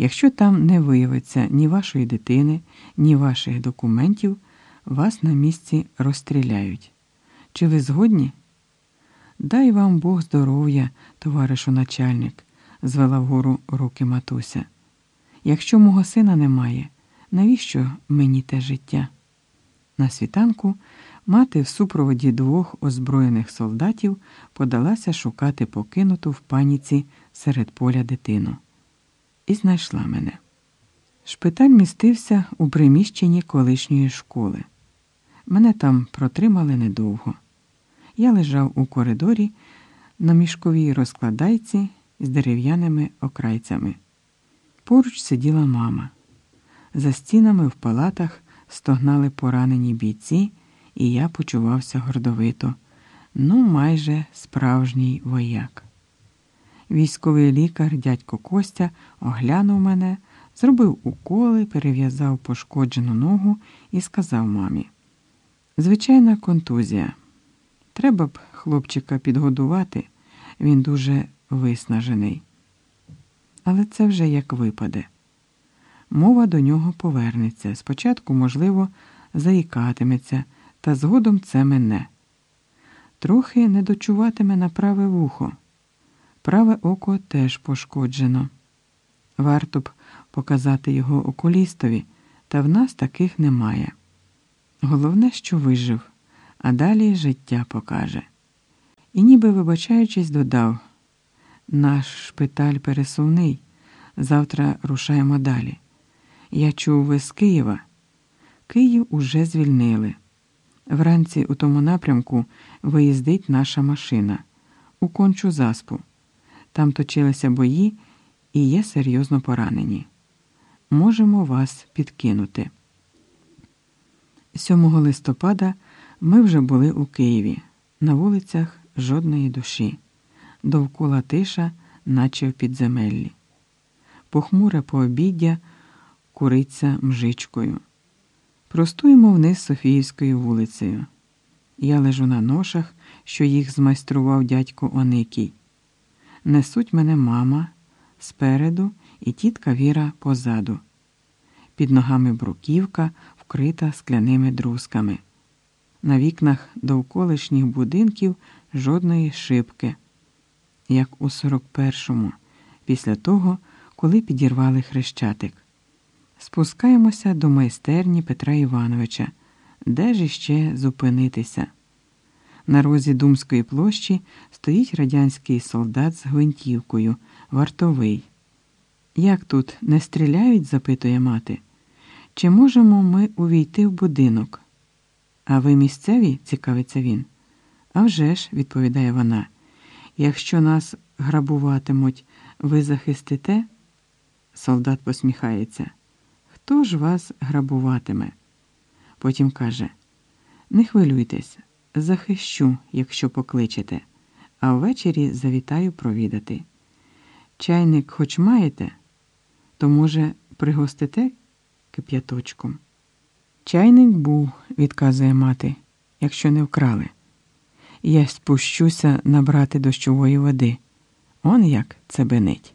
Якщо там не виявиться ні вашої дитини, ні ваших документів, вас на місці розстріляють. Чи ви згодні? Дай вам Бог здоров'я, товаришу начальник, звела вгору руки матуся. Якщо мого сина немає, навіщо мені те життя? На світанку мати в супроводі двох озброєних солдатів подалася шукати покинуту в паніці серед поля дитину. І знайшла мене. Шпиталь містився у приміщенні колишньої школи. Мене там протримали недовго. Я лежав у коридорі на мішковій розкладайці з дерев'яними окрайцями. Поруч сиділа мама. За стінами в палатах стогнали поранені бійці, і я почувався гордовито, ну, майже справжній вояк. Військовий лікар, дядько Костя, оглянув мене, зробив уколи, перев'язав пошкоджену ногу і сказав мамі: Звичайна контузія. Треба б хлопчика підгодувати, він дуже виснажений. Але це вже як випаде. Мова до нього повернеться. Спочатку, можливо, заїкатиметься, та згодом це мене. Трохи не дочуватиме на праве вухо. Праве око теж пошкоджено. Варто б показати його окулістові, та в нас таких немає. Головне, що вижив, а далі життя покаже. І ніби, вибачаючись, додав наш шпиталь пересувний. Завтра рушаємо далі. Я чув ви з Києва. Київ уже звільнили. Вранці у тому напрямку виїздить наша машина у кончу заспу. Там точилися бої і є серйозно поранені. Можемо вас підкинути. 7 листопада ми вже були у Києві. На вулицях жодної душі, довкола тиша, наче в підземеллі. Похмуре пообіддя куриться мжичкою. Простуємо вниз Софіївською вулицею. Я лежу на ношах, що їх змайстрував дядько Оникій. Несуть мене мама спереду і тітка Віра позаду. Під ногами бруківка, вкрита скляними друзками. На вікнах довколишніх будинків жодної шибки, як у 41-му, після того, коли підірвали хрещатик. Спускаємося до майстерні Петра Івановича, де ж іще зупинитися. На розі Думської площі стоїть радянський солдат з гвинтівкою, вартовий. Як тут не стріляють? запитує мати. Чи можемо ми увійти в будинок? А ви місцеві? цікавиться він. «А вже ж», – відповідає вона, якщо нас грабуватимуть, ви захистите? Солдат посміхається. Хто ж вас грабуватиме? Потім каже: Не хвилюйтесь, захищу, якщо покличете, а ввечері завітаю провідати. Чайник хоч маєте, то, може, пригостите кип'яточком. Чайник був, відказує мати, якщо не вкрали. Я спущуся набрати дощової води. Он як це бенить.